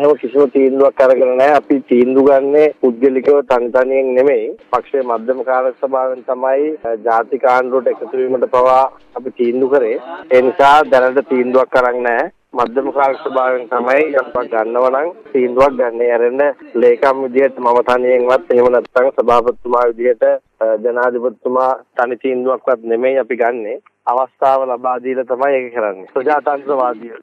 එහෙම කිසිම තීන්දුවක් අරගෙන නැහැ. අපි තීන්දුව ගන්නේ පුද්ගලිකව තනි තනියෙන් නෙමෙයි. පක්ෂයේ මධ්‍යම කාර්ය සභාවෙන් තමයි ජාතික ආණ්ඩුවට එකතු වීමට පවා අපි තීන්දුව කරේ. ඒ නිසා දැනට තීන්දුවක් අරන් නැහැ. මධ්‍යම කාර්ය සභාවෙන් තමයි යම්පක් ගන්නව නම් තීන්දුවක් ගන්න. ඇරෙන්න ලේකම් විදියට මම තනියෙන්වත් එහෙම නැත්නම් සභාපතිතුමා විදියට ජනාධිපතිතුමා තනි තීන්දුවක්වත් නෙමෙයි අපි ගන්නෙ. අවස්ථාව ලබා දීලා තමයි ඒක කරන්නේ. ප්‍රජාතන්ත්‍රවාදී